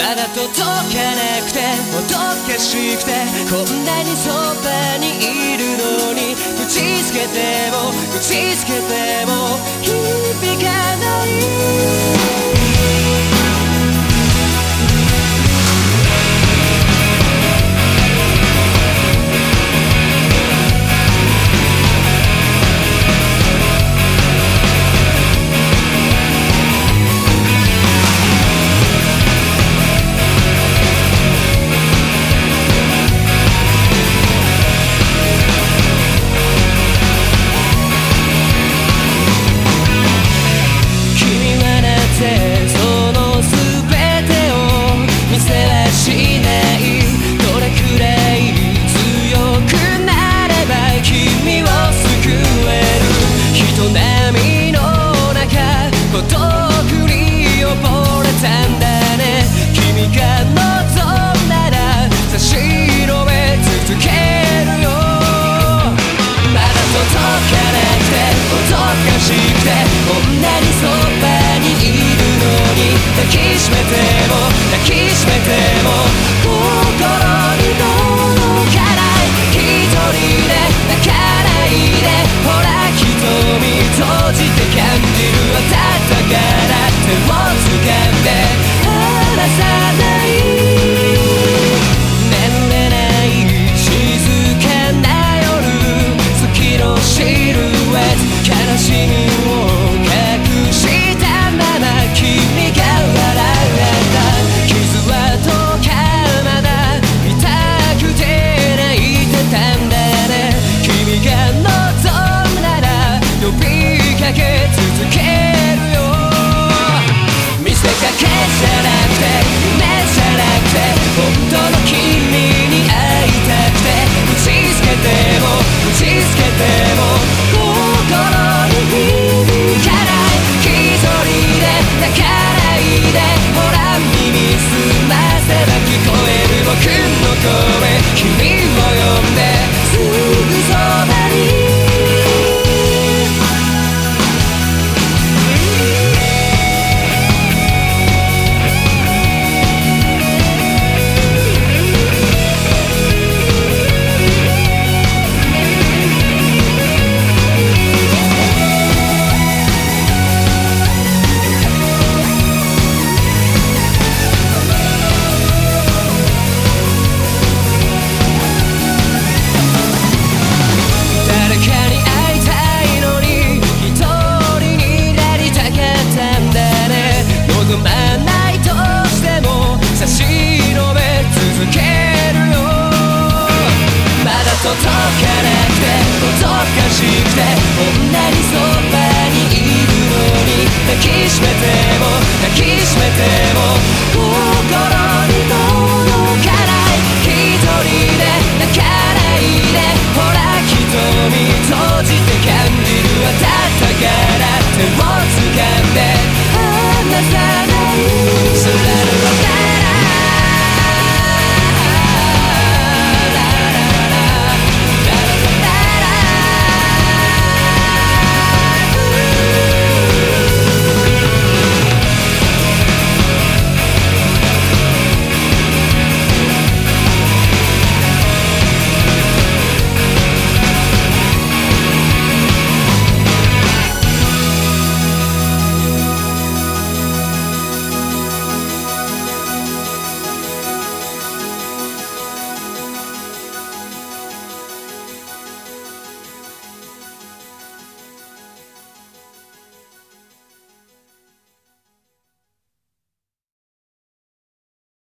まだ届かなくてもどかしくてこんなにそばにいるのに口つけても口つけても目をつけて離さない。Keep 届かなくておどかしくてこんなにそばにいるのに